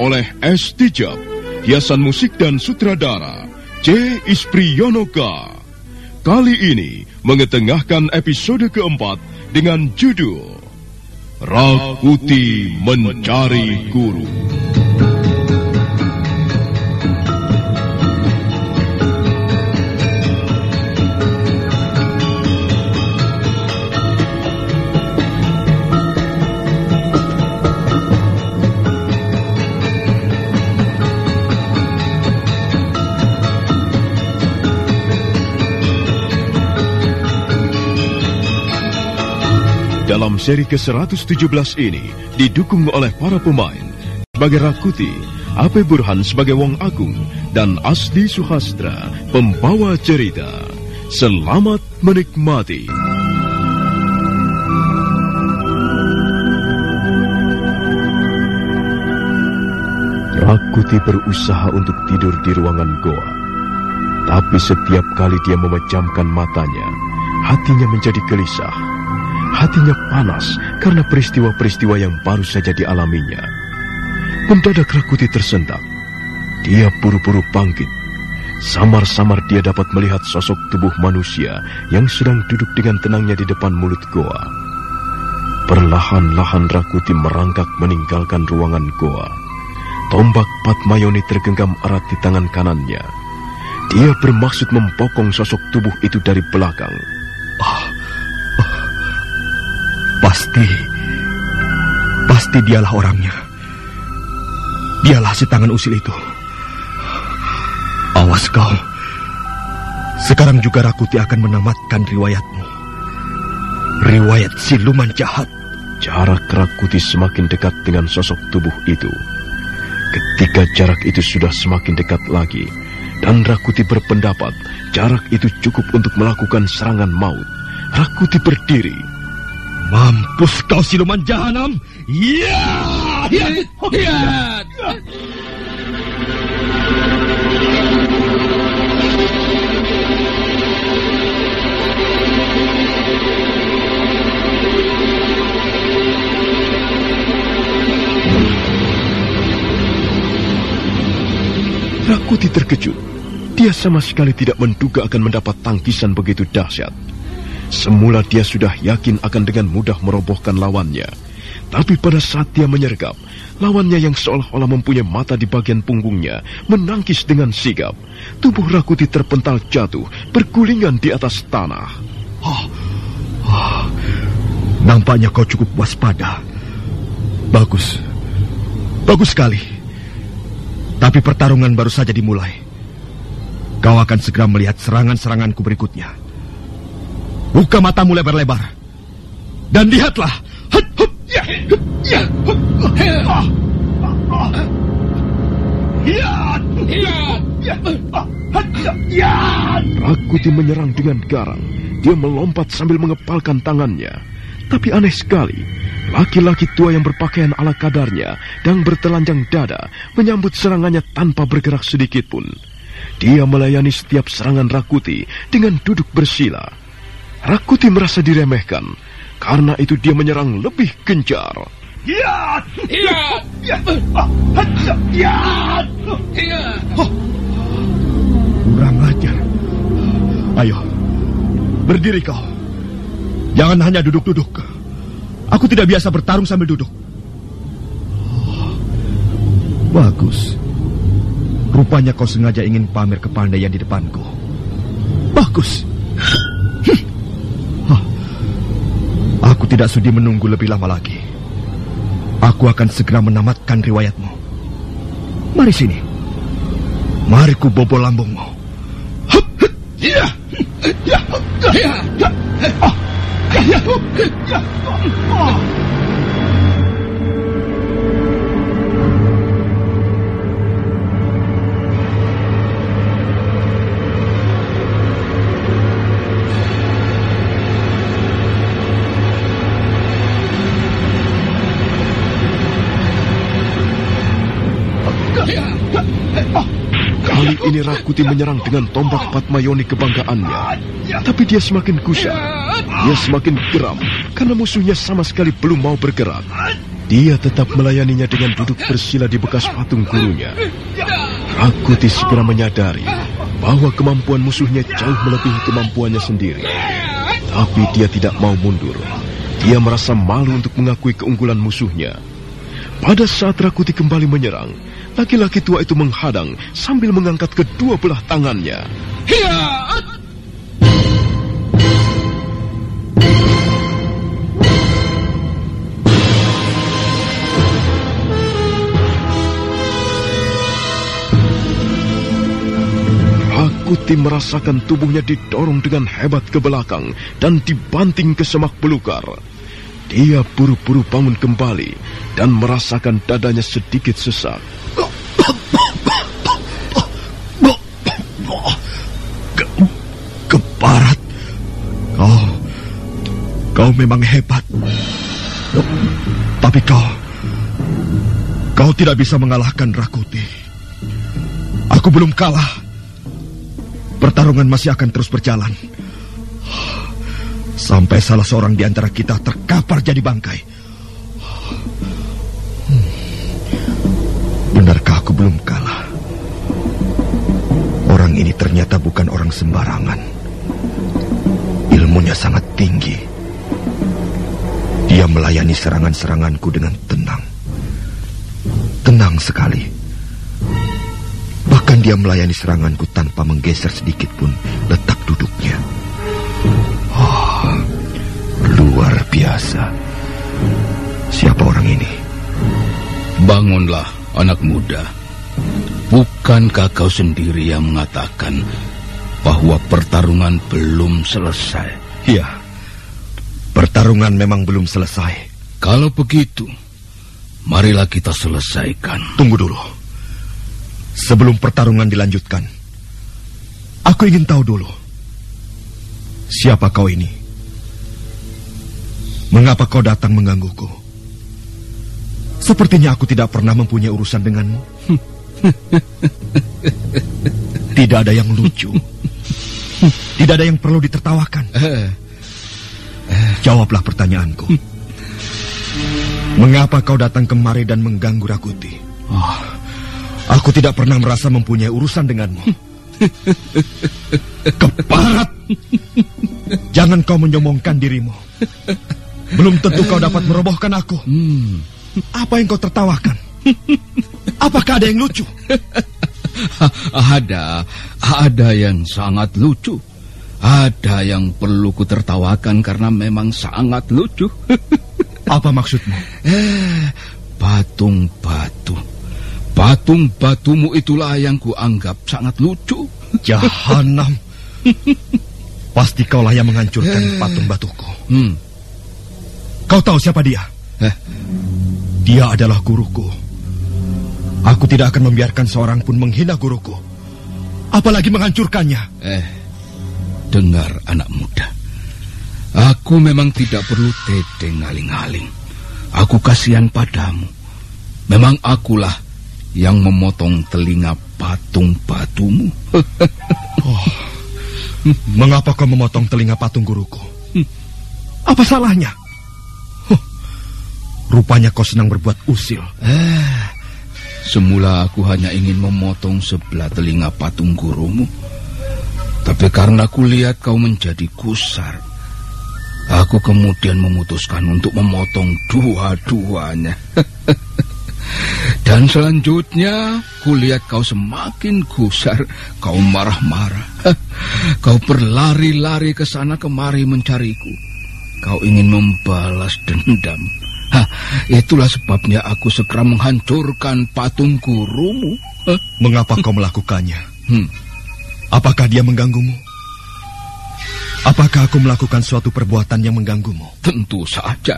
oleh S. Tijab, hiasan musik dan sutradara C. Ispriyonoka. Kali ini mengetengahkan episode keempat dengan judul Rakuti Mencari Guru. Dalam seri ke-117 ini didukung oleh para pemain sebagai Rakuti, Ape Burhan sebagai Wong Agung, dan Asdi Suhastra, pembawa cerita. Selamat menikmati. Rakuti berusaha untuk tidur di ruangan goa. Tapi setiap kali dia memejamkan matanya, hatinya menjadi gelisah. Hatinya panas karena peristiwa-peristiwa yang baru saja dialaminya. Mendadak Rakuti tersentak. Dia buru-buru bangkit. Samar-samar dia dapat melihat sosok tubuh manusia yang sedang duduk dengan tenangnya di depan mulut goa. Perlahan-lahan Rakuti merangkak meninggalkan ruangan goa. Tombak Patmayoni tergenggam erat di tangan kanannya. Dia bermaksud mempokong sosok tubuh itu dari belakang. Pasti, pasti dialah orangnya. Dialah si tangan usil itu. Awas kau. Sekarang juga Rakuti akan menamatkan riwayatmu. Riwayat siluman jahat. Jarak Rakuti semakin dekat dengan sosok tubuh itu. Ketika jarak itu sudah semakin dekat lagi, dan Rakuti berpendapat jarak itu cukup untuk melakukan serangan maut, Rakuti berdiri. Mampus kau siluman jahanam! Ya! Ya! Ya! Rakuti terkejut. Dia sama sekali tidak menduga akan mendapat tangkisan begitu dahsyat. Semula dia sudah yakin akan dengan mudah merobohkan lawannya. Tapi pada saat dia menyergap, lawannya yang seolah-olah mempunyai mata di bagian punggungnya menangkis dengan sigap. Tubuh Rakuti terpental jatuh, bergulingan di atas tanah. Oh, oh, nampaknya kau cukup waspada. Bagus, bagus sekali. Tapi pertarungan baru saja dimulai. Kau akan segera melihat serangan-seranganku berikutnya. Buka matamu lebar-lebar. Dan lihatlah. Ya, ya, ya, Rakuti menyerang dengan garang. Dia melompat sambil mengepalkan tangannya. Tapi aneh sekali, laki-laki tua yang berpakaian ala kadarnya dan bertelanjang dada menyambut serangannya tanpa bergerak sedikit pun. Dia melayani setiap serangan Rakuti dengan duduk bersila. Rakuti merasa diremehkan, karena itu dia menyerang lebih gencar. Ya! Ya! Ya! Ya! Ya! Kurang ajar. Ayo, berdiri kau. Jangan hanya duduk-duduk. Aku tidak biasa bertarung sambil duduk. Oh, bagus. Rupanya kau sengaja ingin pamer kepandaian di depanku. Bagus. Huh. Aku tidak sudi menunggu lebih lama lagi. Aku akan segera menamatkan riwayatmu. Mari sini. Mari ku bobol lambungmu. Ya, ya, ya, ya, oh. Ya, ya, ini Rakuti menyerang dengan tombak Patmayoni kebanggaannya. Tapi dia semakin kusah. Dia semakin geram karena musuhnya sama sekali belum mau bergerak. Dia tetap melayaninya dengan duduk bersila di bekas patung gurunya. Rakuti segera menyadari bahwa kemampuan musuhnya jauh melebihi kemampuannya sendiri. Tapi dia tidak mau mundur. Dia merasa malu untuk mengakui keunggulan musuhnya. Pada saat Rakuti kembali menyerang, laki-laki tua itu menghadang sambil mengangkat kedua belah tangannya. Hiya! Kuti merasakan tubuhnya didorong dengan hebat ke belakang dan dibanting ke semak belukar. Dia buru-buru bangun kembali dan merasakan dadanya sedikit sesak. Ke, keparat, kau, kau memang hebat. Tapi kau, kau tidak bisa mengalahkan Rakuti. Aku belum kalah. Pertarungan masih akan terus berjalan. Sampai salah seorang di antara kita terkapar jadi bangkai. Hmm. Benarkah aku belum kalah? Orang ini ternyata bukan orang sembarangan. Ilmunya sangat tinggi. Dia melayani serangan-seranganku dengan tenang. Tenang sekali. Bahkan dia melayani seranganku tanpa menggeser sedikit pun luar biasa. Siapa orang ini? Bangunlah, anak muda. Bukankah kau sendiri yang mengatakan bahwa pertarungan belum selesai? Iya, pertarungan memang belum selesai. Kalau begitu, marilah kita selesaikan. Tunggu dulu. Sebelum pertarungan dilanjutkan, aku ingin tahu dulu. Siapa kau ini? Mengapa kau datang menggangguku? Sepertinya aku tidak pernah mempunyai urusan denganmu. tidak ada yang lucu. Tidak ada yang perlu ditertawakan. Jawablah pertanyaanku. Mengapa kau datang kemari dan mengganggu Rakuti? Oh, Aku tidak pernah merasa mempunyai urusan denganmu. Keparat! Jangan kau menyombongkan dirimu. Belum tentu kau dapat merobohkan aku. Hmm. Apa yang kau tertawakan? Apakah ada yang lucu? ada, ada yang sangat lucu. Ada yang perlu ku tertawakan karena memang sangat lucu. Apa maksudmu? Eh, patung-patung Patung batumu itulah yang kuanggap sangat lucu. Jahanam. Pasti kaulah yang menghancurkan eh. patung batuku. Hmm. Kau tahu siapa dia? Eh. Dia adalah guruku. Aku tidak akan membiarkan seorang pun menghina guruku. Apalagi menghancurkannya. Eh, dengar anak muda. Aku memang tidak perlu tedeng ngaling-ngaling. Aku kasihan padamu. Memang akulah yang memotong telinga patung batumu. oh, mengapa kau memotong telinga patung guruku? Apa salahnya? Rupanya kau senang berbuat usil. Eh, semula aku hanya ingin memotong sebelah telinga patung gurumu. Tapi karena aku lihat kau menjadi kusar, aku kemudian memutuskan untuk memotong dua-duanya. Dan selanjutnya, kulihat kau semakin gusar, kau marah-marah. Kau berlari-lari ke sana kemari mencariku. Kau ingin membalas dendam. Itulah sebabnya aku segera menghancurkan patung gurumu. Mengapa kau melakukannya? Hmm. Apakah dia mengganggumu? Apakah aku melakukan suatu perbuatan yang mengganggumu? Tentu saja.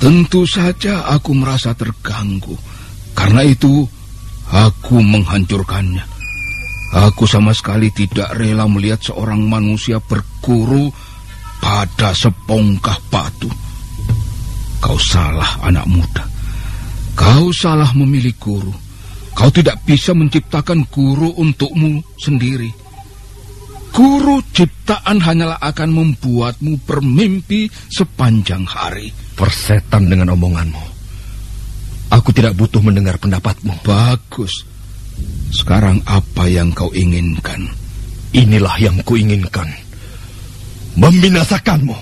Tentu saja aku merasa terganggu. Karena itu, aku menghancurkannya. Aku sama sekali tidak rela melihat seorang manusia berguru pada sepongkah batu. Kau salah, anak muda. Kau salah memilih guru. Kau tidak bisa menciptakan guru untukmu sendiri. Guru ciptaan hanyalah akan membuatmu bermimpi sepanjang hari. Persetan dengan omonganmu. Aku tidak butuh mendengar pendapatmu. Bagus. Sekarang apa yang kau inginkan? Inilah yang kuinginkan. Membinasakanmu.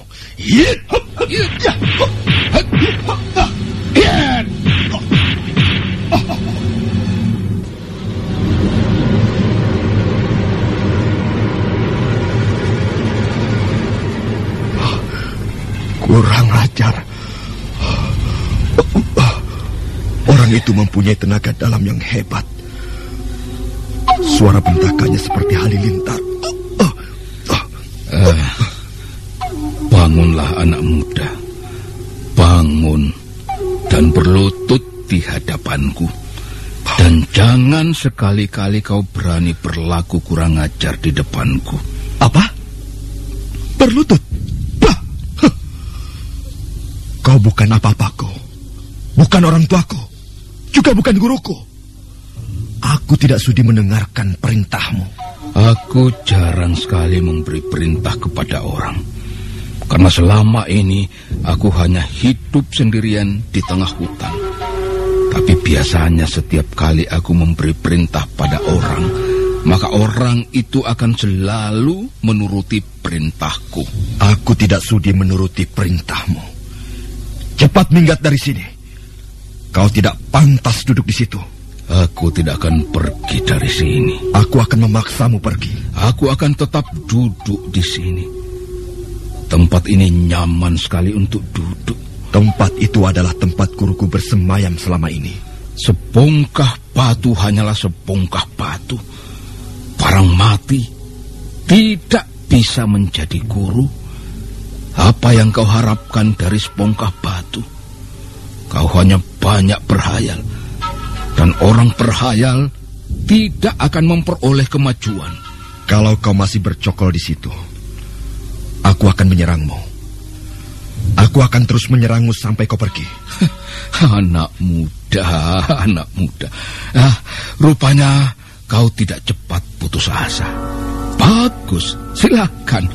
Kurang ajar. Orang itu mempunyai tenaga dalam yang hebat. Suara bentakannya seperti halilintar. Uh, bangunlah anak muda. Bangun dan berlutut di hadapanku. Dan jangan sekali-kali kau berani berlaku kurang ajar di depanku. Apa? Berlutut? Bah! Huh. Kau bukan apa-apaku. Bukan orang tuaku. Juga bukan guruku. Aku tidak sudi mendengarkan perintahmu. Aku jarang sekali memberi perintah kepada orang. Karena selama ini aku hanya hidup sendirian di tengah hutan. Tapi biasanya setiap kali aku memberi perintah pada orang, maka orang itu akan selalu menuruti perintahku. Aku tidak sudi menuruti perintahmu. Cepat minggat dari sini. Kau tidak pantas duduk di situ. Aku tidak akan pergi dari sini. Aku akan memaksamu pergi. Aku akan tetap duduk di sini. Tempat ini nyaman sekali untuk duduk. Tempat itu adalah tempat guruku bersemayam selama ini. Sebongkah batu hanyalah sebongkah batu. Barang mati tidak bisa menjadi guru. Apa yang kau harapkan dari sebongkah batu? Kau hanya banyak berhayal. Dan orang berhayal tidak akan memperoleh kemajuan. Kalau kau masih bercokol di situ, aku akan menyerangmu. Aku akan terus menyerangmu sampai kau pergi. anak muda, anak muda. Ah, rupanya kau tidak cepat putus asa. Bagus, silakan.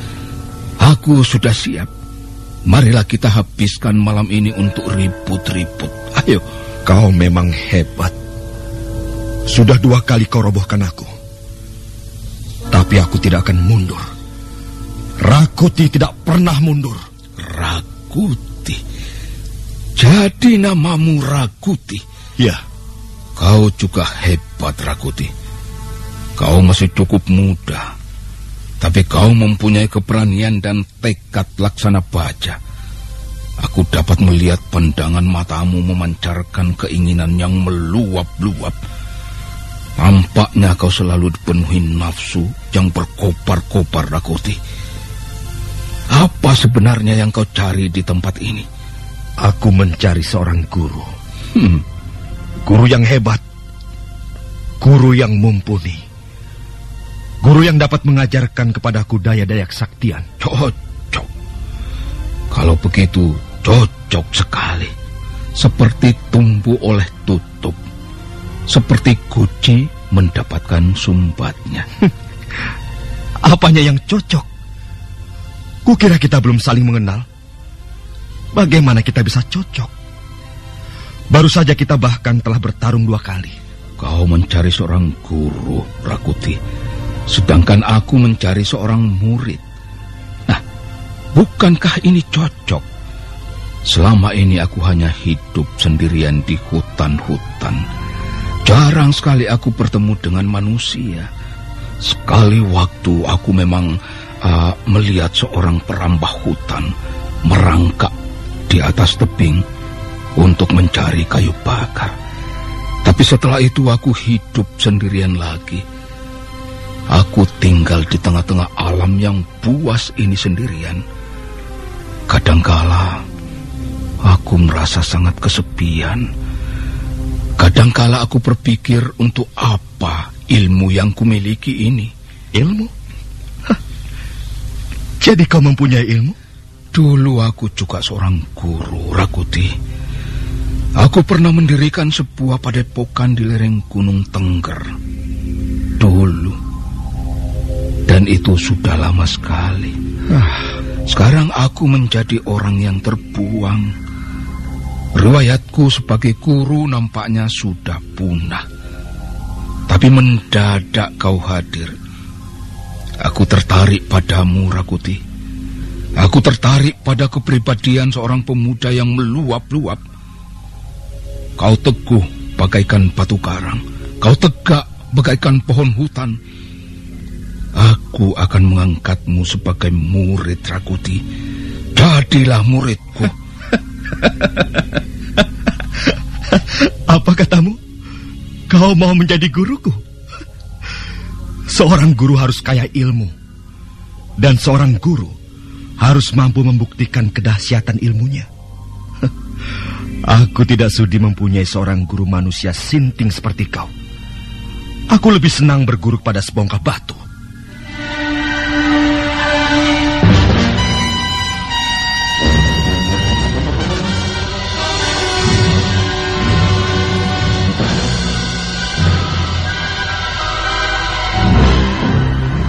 Aku sudah siap. Marilah kita habiskan malam ini untuk ribut-ribut. Ayo. Kau memang hebat. Sudah dua kali kau robohkan aku. Tapi aku tidak akan mundur. Rakuti tidak pernah mundur. Rakuti. Jadi namamu Rakuti. Ya. Kau juga hebat Rakuti. Kau masih cukup muda. Tapi kau mempunyai keberanian dan tekad laksana baja. Aku dapat melihat pandangan matamu memancarkan keinginan yang meluap-luap. Nampaknya kau selalu dipenuhi nafsu yang berkobar-kobar Rakuti. Apa sebenarnya yang kau cari di tempat ini? Aku mencari seorang guru. Hmm. Guru yang hebat. Guru yang mumpuni. Guru yang dapat mengajarkan kepadaku daya-daya kesaktian. Cocok. Kalau begitu, cocok sekali. Seperti tumbuh oleh tutup. Seperti guci mendapatkan sumbatnya. Apanya yang cocok? Kukira kita belum saling mengenal. Bagaimana kita bisa cocok? Baru saja kita bahkan telah bertarung dua kali. Kau mencari seorang guru, Rakuti. Sedangkan aku mencari seorang murid. Nah, bukankah ini cocok? Selama ini aku hanya hidup sendirian di hutan-hutan. Jarang sekali aku bertemu dengan manusia. Sekali waktu aku memang uh, melihat seorang perambah hutan merangkak di atas tebing untuk mencari kayu bakar. Tapi setelah itu aku hidup sendirian lagi. Aku tinggal di tengah-tengah alam yang buas ini sendirian. Kadangkala aku merasa sangat kesepian. Kadangkala aku berpikir untuk apa ilmu yang kumiliki ini. Ilmu? Jadi kau mempunyai ilmu? Dulu aku juga seorang guru, Rakuti. Aku pernah mendirikan sebuah padepokan di lereng Gunung Tengger. Dulu. Dan itu sudah lama sekali. Ah. Sekarang aku menjadi orang yang terbuang. Riwayatku sebagai guru nampaknya sudah punah. Tapi mendadak kau hadir. Aku tertarik padamu, Rakuti. Aku tertarik pada kepribadian seorang pemuda yang meluap-luap. Kau teguh bagaikan batu karang. Kau tegak bagaikan pohon hutan. Aku akan mengangkatmu sebagai murid Rakuti. Jadilah muridku. Apa katamu? Kau mau menjadi guruku? Seorang guru harus kaya ilmu. Dan seorang guru harus mampu membuktikan kedahsyatan ilmunya. Aku tidak sudi mempunyai seorang guru manusia sinting seperti kau. Aku lebih senang berguru pada sebongkah batu.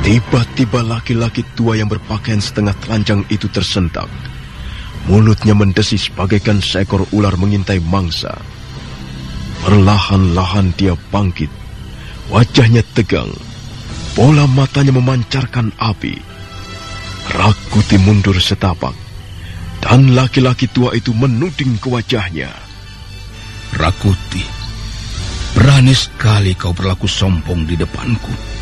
Tiba-tiba laki-laki tua yang berpakaian setengah telanjang itu tersentak. Mulutnya mendesis bagaikan seekor ular mengintai mangsa. Perlahan-lahan dia bangkit. Wajahnya tegang. Bola matanya memancarkan api. Rakuti mundur setapak. Dan laki-laki tua itu menuding ke wajahnya. Rakuti, berani sekali kau berlaku sombong di depanku.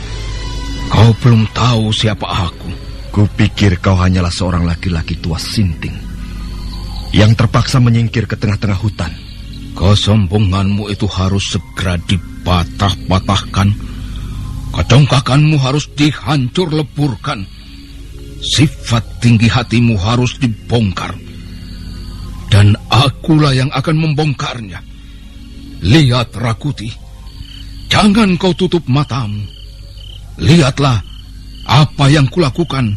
Kau belum tahu siapa aku. Kupikir kau hanyalah seorang laki-laki tua sinting yang terpaksa menyingkir ke tengah-tengah hutan. Kesombonganmu itu harus segera dipatah-patahkan. Kedongkakanmu harus dihancur leburkan. Sifat tinggi hatimu harus dibongkar. Dan akulah yang akan membongkarnya. Lihat Rakuti. Jangan kau tutup matamu. Lihatlah apa yang kulakukan.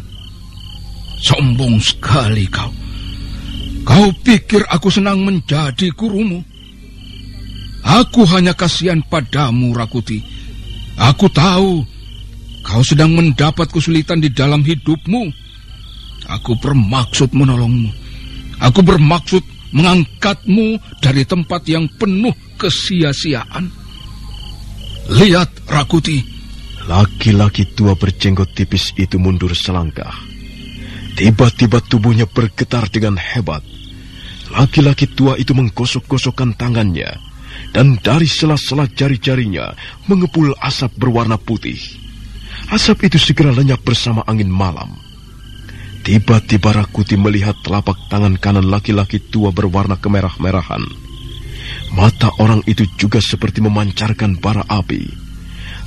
Sombong sekali kau. Kau pikir aku senang menjadi gurumu? Aku hanya kasihan padamu, Rakuti. Aku tahu kau sedang mendapat kesulitan di dalam hidupmu. Aku bermaksud menolongmu. Aku bermaksud mengangkatmu dari tempat yang penuh kesia-siaan. Lihat, Rakuti. Laki-laki tua berjenggot tipis itu mundur selangkah. Tiba-tiba tubuhnya bergetar dengan hebat. Laki-laki tua itu menggosok-gosokkan tangannya, dan dari sela-sela jari-jarinya mengepul asap berwarna putih. Asap itu segera lenyap bersama angin malam. Tiba-tiba Rakuti melihat telapak tangan kanan laki-laki tua berwarna kemerah-merahan. Mata orang itu juga seperti memancarkan bara api.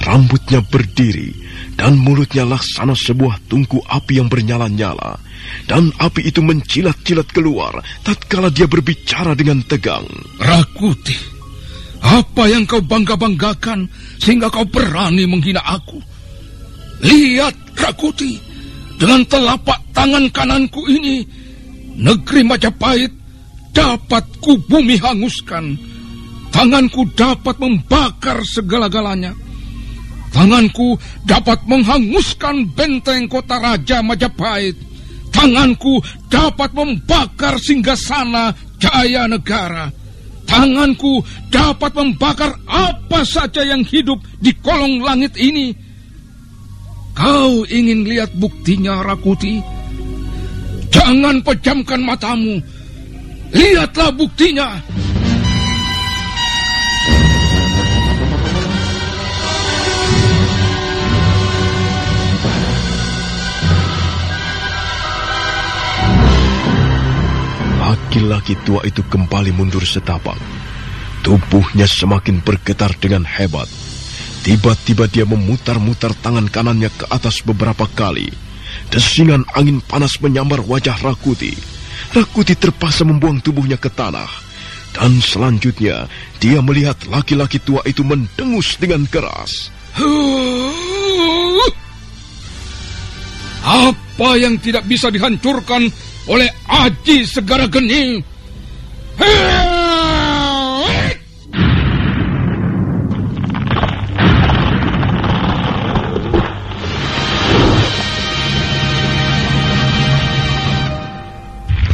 Rambutnya berdiri dan mulutnya laksana sebuah tungku api yang bernyala-nyala. Dan api itu mencilat-cilat keluar tatkala dia berbicara dengan tegang. Rakuti, apa yang kau bangga-banggakan sehingga kau berani menghina aku? Lihat, Rakuti, dengan telapak tangan kananku ini, negeri Majapahit dapat ku bumi hanguskan. Tanganku dapat membakar segala-galanya. Tanganku dapat menghanguskan benteng kota Raja Majapahit. Tanganku dapat membakar singgasana Jaya Negara. Tanganku dapat membakar apa saja yang hidup di kolong langit ini. Kau ingin lihat buktinya, Rakuti? Jangan pejamkan matamu. Lihatlah buktinya. Laki-laki tua itu kembali mundur setapak. Tubuhnya semakin bergetar dengan hebat. Tiba-tiba dia memutar-mutar tangan kanannya ke atas beberapa kali. Desingan angin panas menyambar wajah Rakuti. Rakuti terpaksa membuang tubuhnya ke tanah. Dan selanjutnya, dia melihat laki-laki tua itu mendengus dengan keras. Apa yang tidak bisa dihancurkan oleh Aji Segara Geni.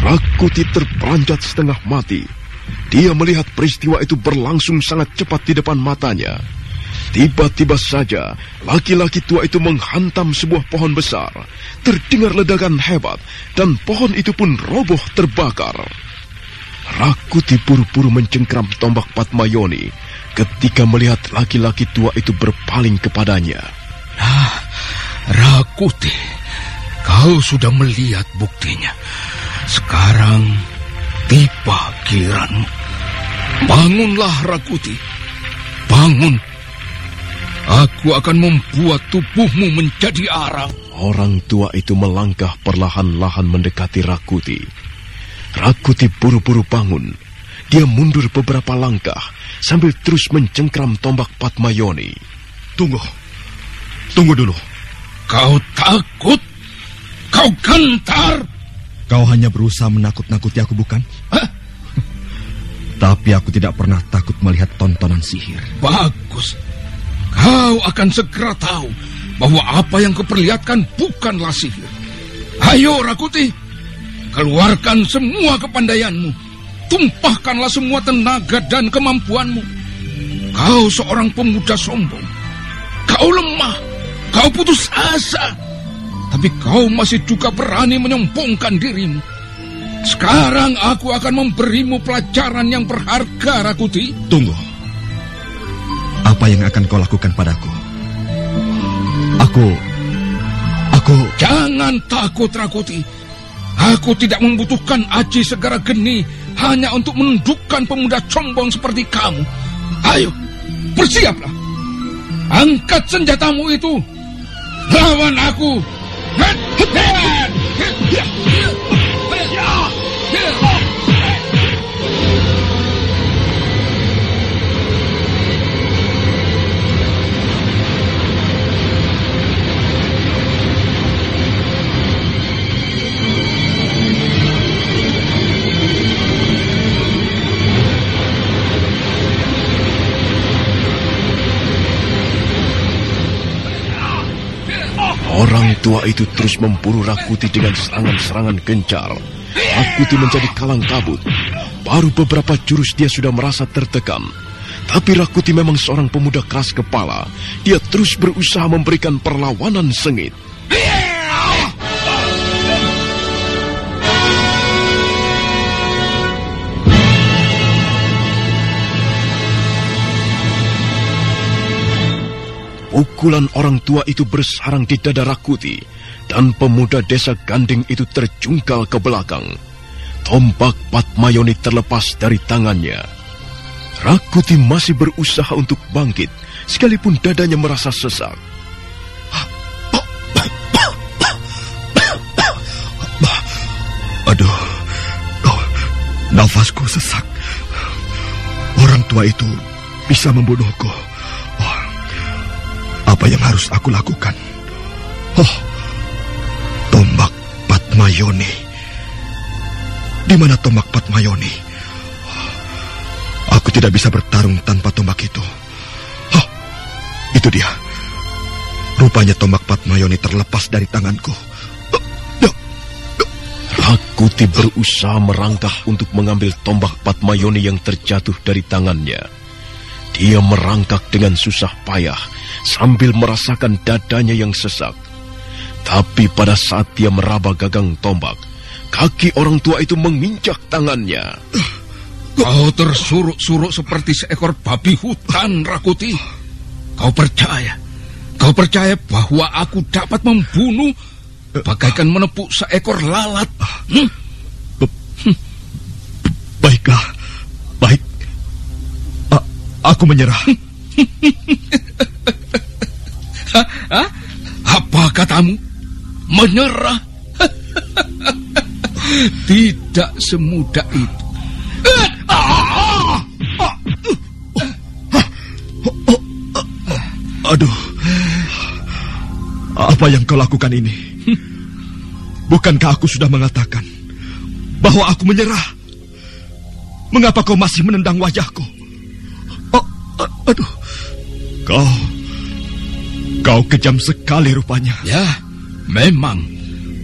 Rakuti terperanjat setengah mati Dia melihat peristiwa itu berlangsung sangat cepat di depan matanya. Tiba-tiba saja, laki-laki tua itu menghantam sebuah pohon besar. Terdengar ledakan hebat, dan pohon itu pun roboh terbakar. Rakuti buru-buru mencengkram tombak Patmayoni ketika melihat laki-laki tua itu berpaling kepadanya. Nah, Rakuti, kau sudah melihat buktinya. Sekarang tiba giliranmu. Bangunlah Rakuti, bangun. Aku akan membuat tubuhmu menjadi arang. Orang tua itu melangkah perlahan-lahan mendekati Rakuti. Rakuti buru-buru bangun. Dia mundur beberapa langkah sambil terus mencengkram tombak Patmayoni. Tunggu. Tunggu dulu. Kau takut? Kau gentar? Kau hanya berusaha menakut-nakuti aku, bukan? Hah? Tapi aku tidak pernah takut melihat tontonan sihir. Bagus. Kau akan segera tahu bahwa apa yang kuperlihatkan bukanlah sihir. Ayo, Rakuti. Keluarkan semua kepandaianmu. Tumpahkanlah semua tenaga dan kemampuanmu. Kau seorang pemuda sombong. Kau lemah. Kau putus asa. Tapi kau masih juga berani menyombongkan dirimu. Sekarang aku akan memberimu pelajaran yang berharga, Rakuti. Tunggu. Apa yang akan kau lakukan padaku? Aku... Aku... Jangan takut, Rakuti. Aku tidak membutuhkan Aji Segara Geni hanya untuk menundukkan pemuda sombong seperti kamu. Ayo, bersiaplah. Angkat senjatamu itu. Lawan aku. Orang tua itu terus memburu Rakuti dengan serangan-serangan gencar. Rakuti menjadi kalang kabut. Baru beberapa jurus dia sudah merasa tertekan. Tapi Rakuti memang seorang pemuda keras kepala. Dia terus berusaha memberikan perlawanan sengit. Pukulan orang tua itu bersarang di dada Rakuti, dan pemuda desa Ganding itu terjungkal ke belakang. Tombak Patmayoni terlepas dari tangannya. Rakuti masih berusaha untuk bangkit, sekalipun dadanya merasa sesak. Aduh, oh, nafasku sesak. Orang tua itu bisa membunuhku. Yang harus aku lakukan? Oh, tombak Patmayoni. Di mana tombak Patmayoni? Aku tidak bisa bertarung tanpa tombak itu. Oh, itu dia. Rupanya tombak Patmayoni terlepas dari tanganku. Rakuti berusaha merangkah untuk mengambil tombak Patmayoni yang terjatuh dari tangannya. Dia merangkak dengan susah payah sambil merasakan dadanya yang sesak. Tapi pada saat dia meraba gagang tombak, kaki orang tua itu menginjak tangannya. Kau tersuruk-suruk seperti seekor babi hutan, Rakuti. Kau percaya? Kau percaya bahwa aku dapat membunuh bagaikan menepuk seekor lalat? Hmm? Baiklah, baik. Aku menyerah. Hah? Apa katamu? Menyerah? Tidak semudah itu. Aduh, apa yang kau lakukan ini? Bukankah aku sudah mengatakan bahwa aku menyerah? Mengapa kau masih menendang wajahku? Aduh, kau, kau kejam sekali rupanya. Ya, memang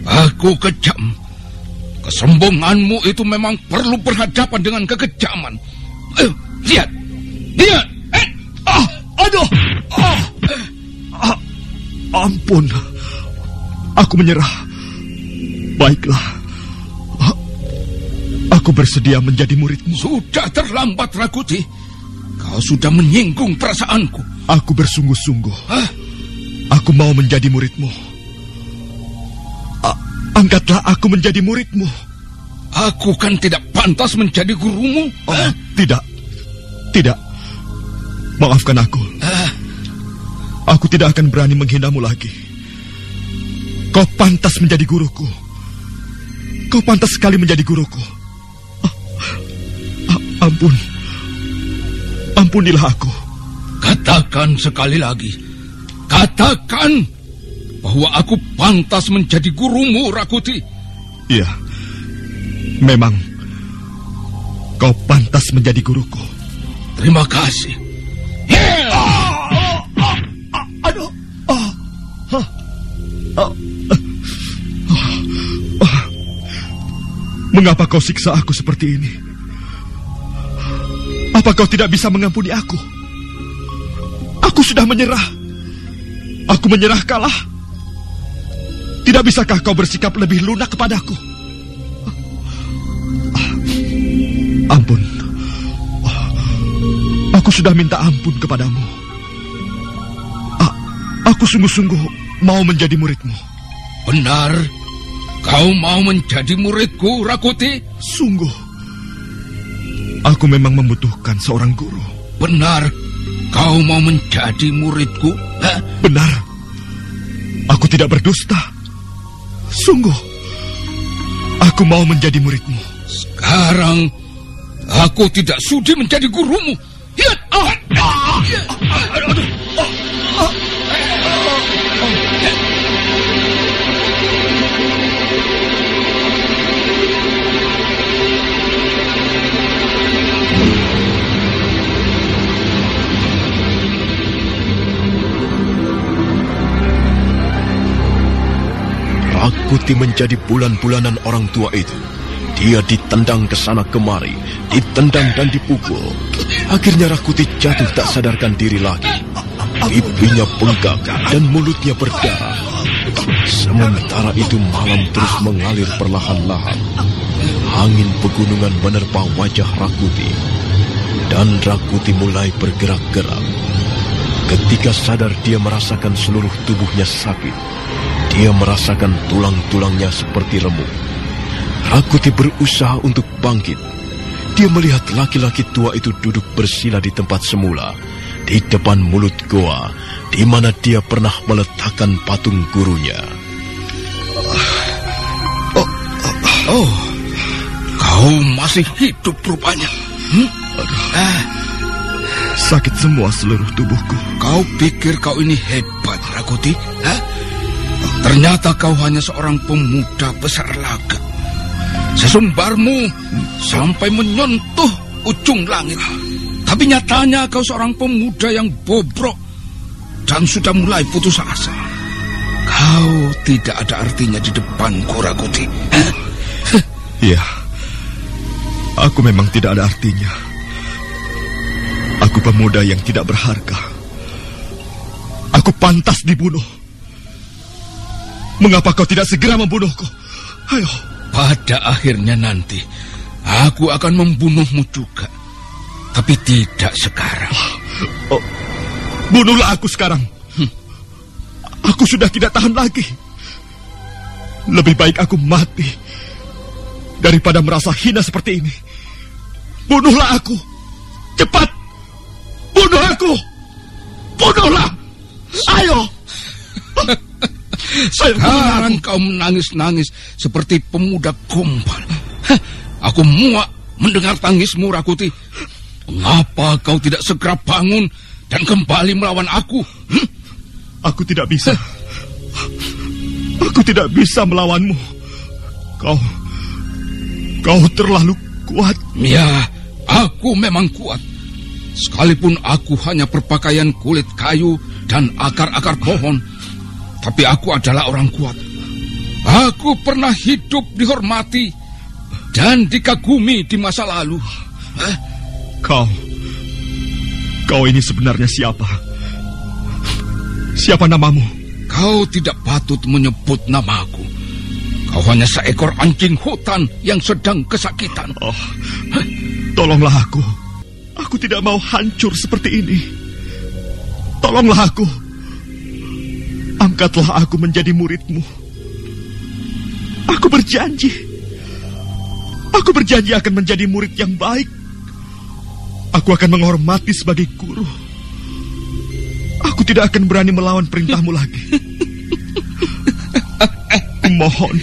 aku kejam. Kesombonganmu itu memang perlu berhadapan dengan kekejaman. Ayo, lihat. Lihat. Eh, ah, aduh. Ah, ah, ampun. Aku menyerah. Baiklah. Ah, aku bersedia menjadi muridmu. Sudah terlambat, Rakuti. Kau sudah menyinggung perasaanku. Aku bersungguh-sungguh. Aku mau menjadi muridmu. A angkatlah aku menjadi muridmu. Aku kan tidak pantas menjadi gurumu. Oh, tidak. Tidak. Maafkan aku. Aku tidak akan berani menghinamu lagi. Kau pantas menjadi guruku. Kau pantas sekali menjadi guruku. ampun. Ampunilah aku. Katakan sekali lagi. Katakan bahwa aku pantas menjadi gurumu, Rakuti. Iya. Memang kau pantas menjadi guruku. Terima kasih. aduh. Mengapa kau siksa aku seperti ini? Apa kau tidak bisa mengampuni aku? Aku sudah menyerah. Aku menyerah kalah. Tidak bisakah kau bersikap lebih lunak kepadaku? Ampun. Aku sudah minta ampun kepadamu. Aku sungguh-sungguh mau menjadi muridmu. Benar. Kau mau menjadi muridku, Rakuti? Sungguh. Aku memang membutuhkan seorang guru. Benar. Kau mau menjadi muridku? Hah? Benar. Aku tidak berdusta. Sungguh. Aku mau menjadi muridmu. Sekarang aku tidak sudi menjadi gurumu. Lihat, ah, Rakuti menjadi bulan-bulanan orang tua itu. Dia ditendang ke sana kemari, ditendang dan dipukul. Akhirnya Rakuti jatuh tak sadarkan diri lagi. Pipinya bengkak dan mulutnya berdarah. Sementara itu malam terus mengalir perlahan-lahan. Angin pegunungan menerpa wajah Rakuti. Dan Rakuti mulai bergerak-gerak. Ketika sadar dia merasakan seluruh tubuhnya sakit. Dia merasakan tulang-tulangnya seperti remuk. Rakuti berusaha untuk bangkit. Dia melihat laki-laki tua itu duduk bersila di tempat semula, di depan mulut goa, di mana dia pernah meletakkan patung gurunya. Oh, oh, kau masih hidup rupanya. Hmm? Ah, sakit semua seluruh tubuhku. Kau pikir kau ini hebat, Rakuti? Hah? Ternyata kau hanya seorang pemuda besar laga. Sesumbarmu sampai menyentuh ujung langit. Tapi nyatanya kau seorang pemuda yang bobrok dan sudah mulai putus asa. Kau tidak ada artinya di depanku, Rakuti. Iya, aku memang tidak ada artinya. Aku pemuda yang tidak berharga. Aku pantas dibunuh. Mengapa kau tidak segera membunuhku? Ayo. Pada akhirnya nanti, aku akan membunuhmu juga. Tapi tidak sekarang. Oh, bunuhlah aku sekarang. Hmm. Aku sudah tidak tahan lagi. Lebih baik aku mati daripada merasa hina seperti ini. Bunuhlah aku. Cepat. Bunuh aku. Bunuhlah. Ayo. Sekarang kau menangis-nangis seperti pemuda gombal. Aku muak mendengar tangismu, Rakuti. Mengapa kau tidak segera bangun dan kembali melawan aku? Hm? Aku tidak bisa. Aku tidak bisa melawanmu. Kau... Kau terlalu kuat. Ya, aku memang kuat. Sekalipun aku hanya berpakaian kulit kayu dan akar-akar pohon, tapi aku adalah orang kuat. Aku pernah hidup dihormati dan dikagumi di masa lalu. Hah? Kau, kau ini sebenarnya siapa? Siapa namamu? Kau tidak patut menyebut namaku. Kau hanya seekor anjing hutan yang sedang kesakitan. Oh, tolonglah aku. Aku tidak mau hancur seperti ini. Tolonglah aku. Angkatlah aku menjadi muridmu. Aku berjanji. Aku berjanji akan menjadi murid yang baik. Aku akan menghormati sebagai guru. Aku tidak akan berani melawan perintahmu lagi. Kumohon.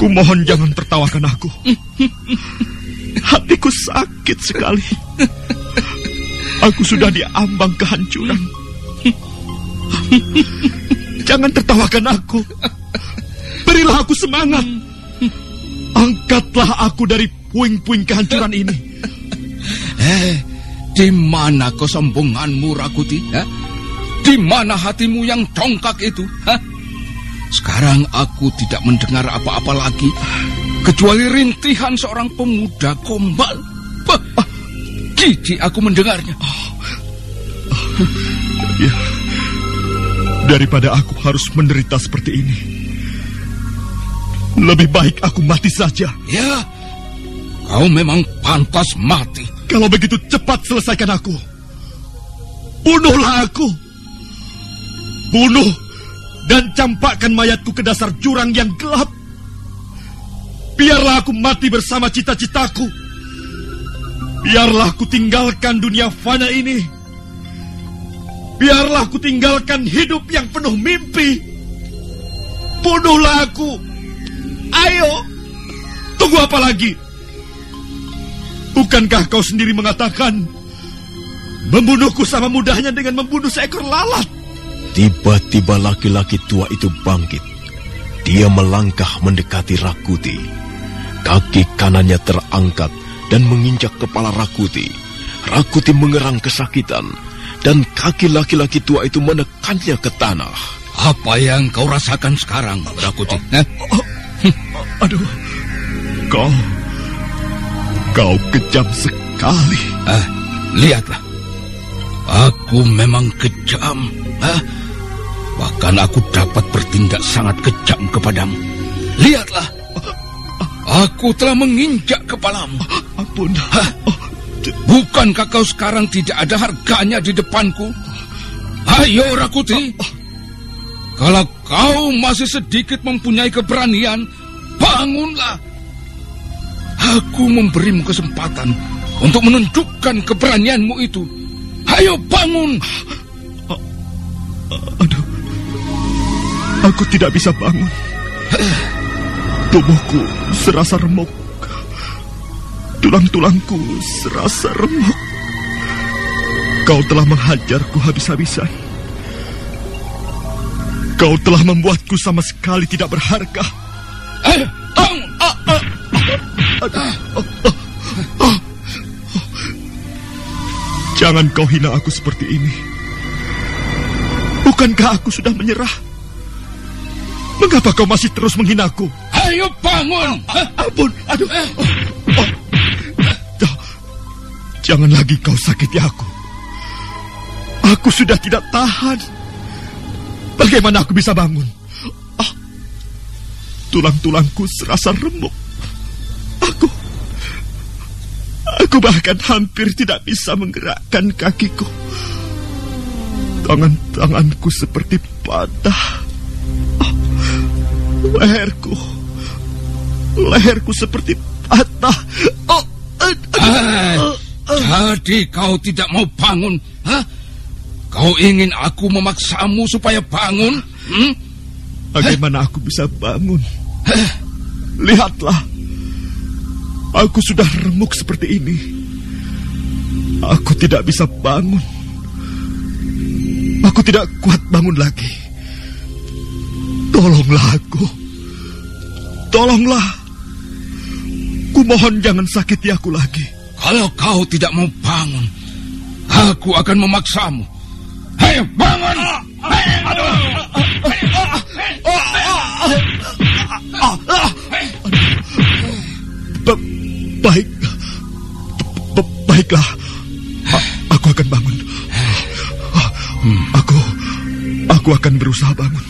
Kumohon jangan tertawakan aku. Hatiku sakit sekali. Aku sudah diambang kehancuran. Jangan tertawakan aku. Berilah aku semangat. Angkatlah aku dari puing-puing kehancuran ini. Eh, di mana kesombonganmu, Rakuti? Ha? Di mana hatimu yang congkak itu? Ha? Sekarang aku tidak mendengar apa-apa lagi kecuali rintihan seorang pemuda gombal. Bah, jijik aku mendengarnya. Ya, daripada aku harus menderita seperti ini, lebih baik aku mati saja. Ya, kau memang pantas mati. Kalau begitu cepat selesaikan aku. Bunuhlah aku. Bunuh dan campakkan mayatku ke dasar jurang yang gelap. Biarlah aku mati bersama cita-citaku. Biarlah aku tinggalkan dunia fana ini. Biarlah aku tinggalkan hidup yang penuh mimpi. Bunuhlah aku. Ayo. Tunggu apa lagi? Bukankah kau sendiri mengatakan membunuhku sama mudahnya dengan membunuh seekor lalat? Tiba-tiba laki-laki tua itu bangkit. Dia melangkah mendekati Rakuti. Kaki kanannya terangkat dan menginjak kepala Rakuti. Rakuti mengerang kesakitan dan kaki laki-laki tua itu menekannya ke tanah. Apa yang kau rasakan sekarang, Rakuti? Oh, oh, oh, aduh, kau, kau kejam sekali. Ah, lihatlah, aku memang kejam. Ah, bahkan aku dapat bertindak sangat kejam kepadamu. Lihatlah, aku telah menginjak kepalamu. Ampun. Hah? Bukankah kau sekarang tidak ada harganya di depanku? Ayo Rakuti. Kalau kau masih sedikit mempunyai keberanian, bangunlah. Aku memberimu kesempatan untuk menunjukkan keberanianmu itu. Ayo bangun. Aduh. Aku tidak bisa bangun. Tubuhku serasa remuk. Tulang-tulangku serasa remuk. Kau telah menghajarku habis-habisan. Kau telah membuatku sama sekali tidak berharga. Ayo, bangun. Jangan kau hina aku seperti ini. Bukankah aku sudah menyerah? Mengapa kau masih terus menghinaku? Ayo bangun. Ampun, aduh. Jangan lagi kau sakiti aku. Aku sudah tidak tahan. Bagaimana aku bisa bangun? Ah, Tulang-tulangku serasa remuk. Aku... Aku bahkan hampir tidak bisa menggerakkan kakiku. Tangan-tanganku seperti patah. Ah, leherku... Leherku seperti patah. Oh, aduh. Ah, jadi kau tidak mau bangun, hah? Kau ingin aku memaksamu supaya bangun? Hmm? Bagaimana aku bisa bangun? Lihatlah. Aku sudah remuk seperti ini. Aku tidak bisa bangun. Aku tidak kuat bangun lagi. Tolonglah aku. Tolonglah. Kumohon jangan sakiti aku lagi. Kalau kau tidak mau bangun, aku akan memaksamu. Hei, bangun! Hei, aduh! Baik, baiklah. Aku akan bangun. Aku, aku akan berusaha bangun.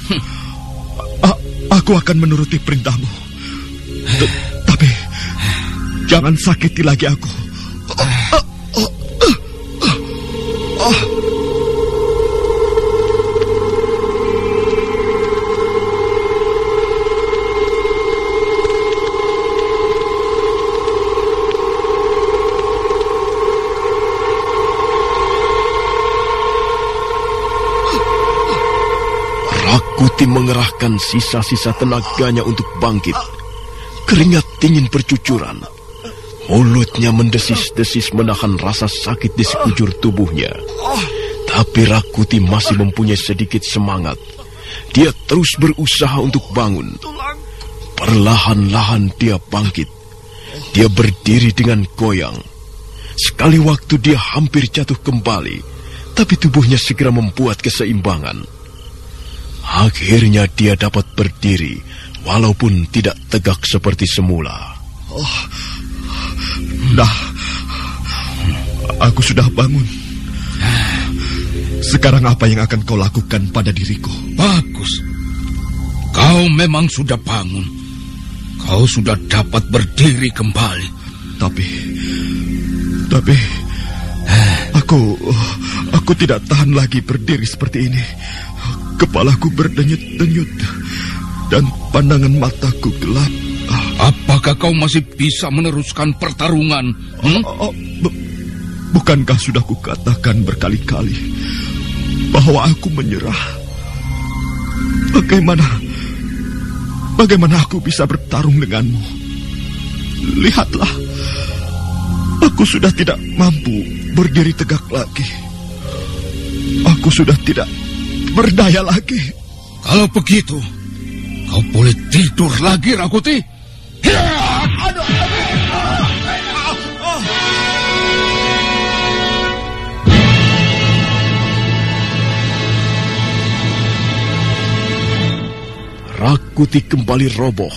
Aku akan menuruti perintahmu. Tapi jangan sakiti lagi aku. Kuti mengerahkan sisa-sisa tenaganya untuk bangkit. Keringat dingin bercucuran. Mulutnya mendesis-desis menahan rasa sakit di sekujur tubuhnya. Tapi Rakuti masih mempunyai sedikit semangat. Dia terus berusaha untuk bangun. Perlahan-lahan dia bangkit. Dia berdiri dengan goyang. Sekali waktu dia hampir jatuh kembali, tapi tubuhnya segera membuat keseimbangan. Akhirnya dia dapat berdiri, walaupun tidak tegak seperti semula. Oh, nah, aku sudah bangun. Sekarang apa yang akan kau lakukan pada diriku? Bagus. Kau memang sudah bangun. Kau sudah dapat berdiri kembali. Tapi, tapi, aku, aku tidak tahan lagi berdiri seperti ini. Kepalaku berdenyut-denyut dan pandangan mataku gelap. Apakah kau masih bisa meneruskan pertarungan? Hmm? Oh, oh, bu bukankah sudah kukatakan berkali-kali bahwa aku menyerah? Bagaimana? Bagaimana aku bisa bertarung denganmu? Lihatlah, aku sudah tidak mampu berdiri tegak lagi. Aku sudah tidak berdaya lagi. Kalau begitu, kau boleh tidur lagi, Rakuti. Rakuti kembali roboh,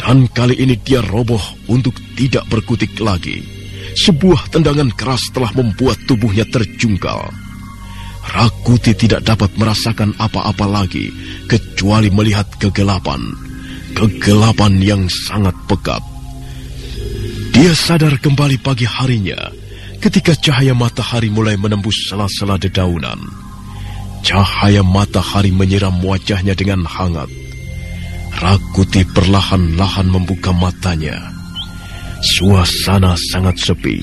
dan kali ini dia roboh untuk tidak berkutik lagi. Sebuah tendangan keras telah membuat tubuhnya terjungkal. Rakuti tidak dapat merasakan apa-apa lagi kecuali melihat kegelapan. Kegelapan yang sangat pekat. Dia sadar kembali pagi harinya ketika cahaya matahari mulai menembus sela-sela dedaunan. Cahaya matahari menyiram wajahnya dengan hangat. Rakuti perlahan-lahan membuka matanya. Suasana sangat sepi.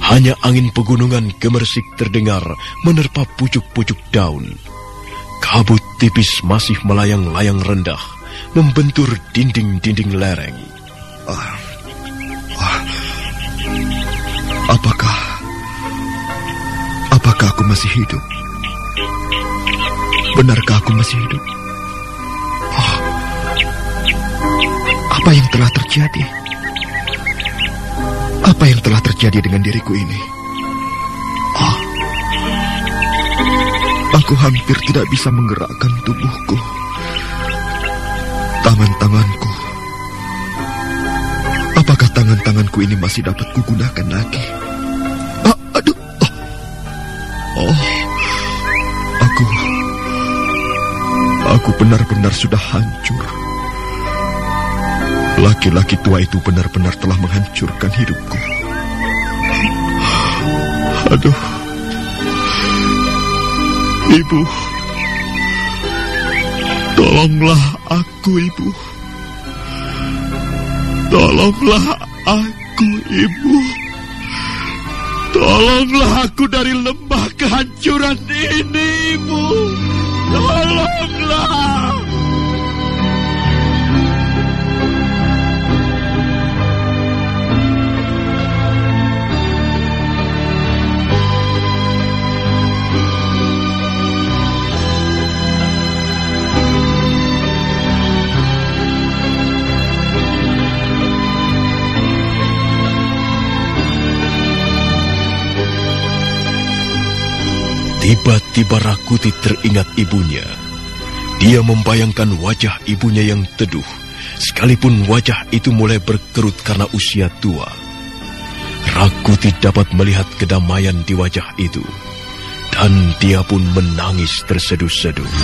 Hanya angin pegunungan gemersik terdengar menerpa pucuk-pucuk daun. Kabut tipis masih melayang-layang rendah, membentur dinding-dinding lereng. Ah, ah, apakah, apakah aku masih hidup? Benarkah aku masih hidup? Oh, apa yang telah terjadi? Apa yang telah terjadi dengan diriku ini? Oh, aku hampir tidak bisa menggerakkan tubuhku. Tangan-tanganku. Apakah tangan-tanganku ini masih dapat kugunakan lagi? Ah, aduh. Oh. oh, aku... Aku benar-benar sudah hancur. Laki-laki tua itu benar-benar telah menghancurkan hidupku. Aduh. Ibu. Tolonglah aku, Ibu. Tolonglah aku, Ibu. Tolonglah aku dari lembah kehancuran ini, Ibu. Tolonglah. Tiba-tiba Rakuti teringat ibunya. Dia membayangkan wajah ibunya yang teduh, sekalipun wajah itu mulai berkerut karena usia tua. Rakuti dapat melihat kedamaian di wajah itu. Dan dia pun menangis terseduh-seduh.